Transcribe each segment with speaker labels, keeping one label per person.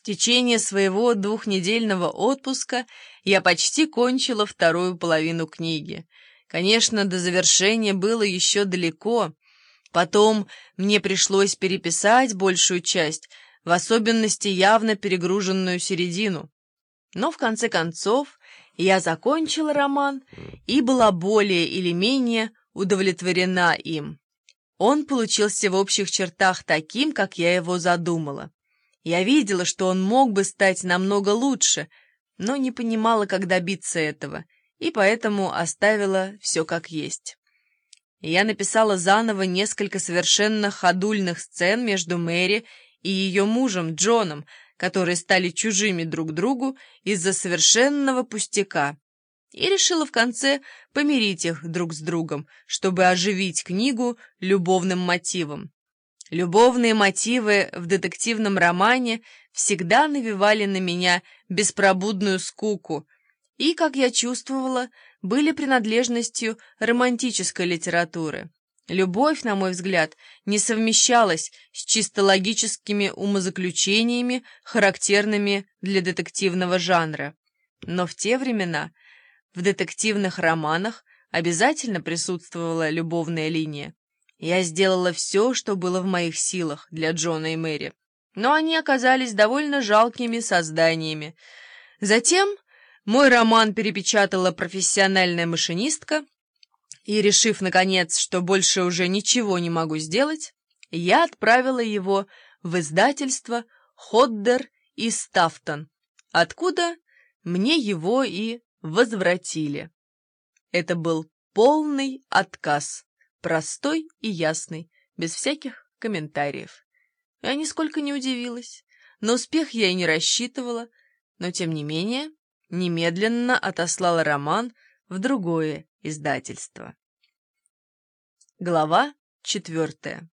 Speaker 1: В течение своего двухнедельного отпуска я почти кончила вторую половину книги. Конечно, до завершения было еще далеко. Потом мне пришлось переписать большую часть, в особенности явно перегруженную середину. Но в конце концов я закончила роман и была более или менее удовлетворена им. Он получился в общих чертах таким, как я его задумала. Я видела, что он мог бы стать намного лучше, но не понимала, как добиться этого, и поэтому оставила все как есть. Я написала заново несколько совершенно ходульных сцен между Мэри и ее мужем Джоном, которые стали чужими друг другу из-за совершенного пустяка, и решила в конце помирить их друг с другом, чтобы оживить книгу любовным мотивом. Любовные мотивы в детективном романе всегда навевали на меня беспробудную скуку и, как я чувствовала, были принадлежностью романтической литературы. Любовь, на мой взгляд, не совмещалась с чисто логическими умозаключениями, характерными для детективного жанра. Но в те времена в детективных романах обязательно присутствовала любовная линия. Я сделала все, что было в моих силах для Джона и Мэри, но они оказались довольно жалкими созданиями. Затем мой роман перепечатала профессиональная машинистка, и, решив, наконец, что больше уже ничего не могу сделать, я отправила его в издательство «Ходдер и Стафтон», откуда мне его и возвратили. Это был полный отказ простой и ясный, без всяких комментариев. Я нисколько не удивилась. На успех я и не рассчитывала, но, тем не менее, немедленно отослала роман в другое издательство. Глава четвертая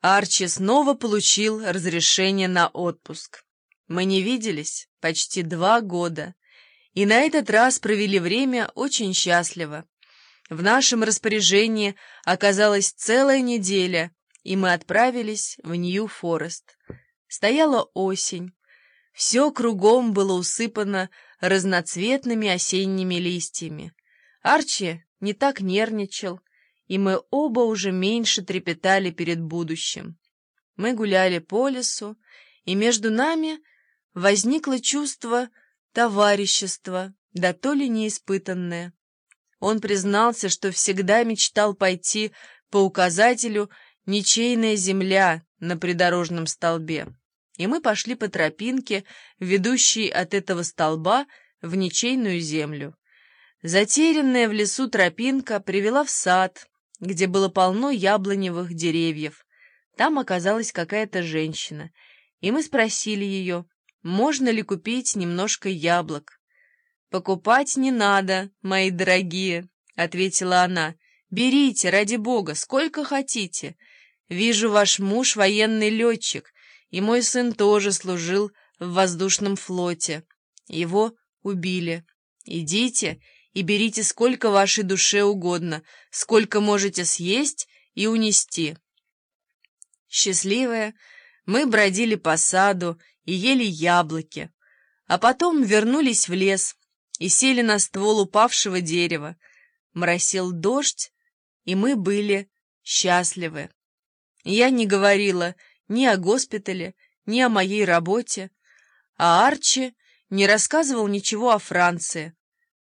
Speaker 1: Арчи снова получил разрешение на отпуск. Мы не виделись почти два года, и на этот раз провели время очень счастливо. В нашем распоряжении оказалась целая неделя, и мы отправились в Нью-Форест. Стояла осень. Все кругом было усыпано разноцветными осенними листьями. Арчи не так нервничал, и мы оба уже меньше трепетали перед будущим. Мы гуляли по лесу, и между нами возникло чувство товарищества, да то ли неиспытанное. Он признался, что всегда мечтал пойти по указателю «Ничейная земля» на придорожном столбе. И мы пошли по тропинке, ведущей от этого столба в ничейную землю. Затерянная в лесу тропинка привела в сад, где было полно яблоневых деревьев. Там оказалась какая-то женщина, и мы спросили ее, можно ли купить немножко яблок. «Покупать не надо, мои дорогие», — ответила она. «Берите, ради бога, сколько хотите. Вижу, ваш муж военный летчик, и мой сын тоже служил в воздушном флоте. Его убили. Идите и берите сколько вашей душе угодно, сколько можете съесть и унести». Счастливая, мы бродили по саду и ели яблоки, а потом вернулись в лес, и сели на ствол упавшего дерева. Моросил дождь, и мы были счастливы. Я не говорила ни о госпитале, ни о моей работе, а Арчи не рассказывал ничего о Франции,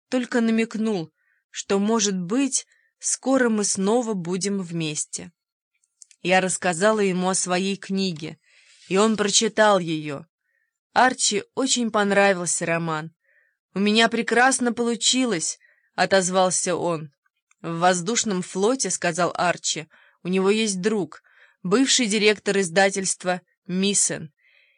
Speaker 1: только намекнул, что, может быть, скоро мы снова будем вместе. Я рассказала ему о своей книге, и он прочитал ее. Арчи очень понравился роман. «У меня прекрасно получилось», — отозвался он. «В воздушном флоте», — сказал Арчи, — «у него есть друг, бывший директор издательства Миссен,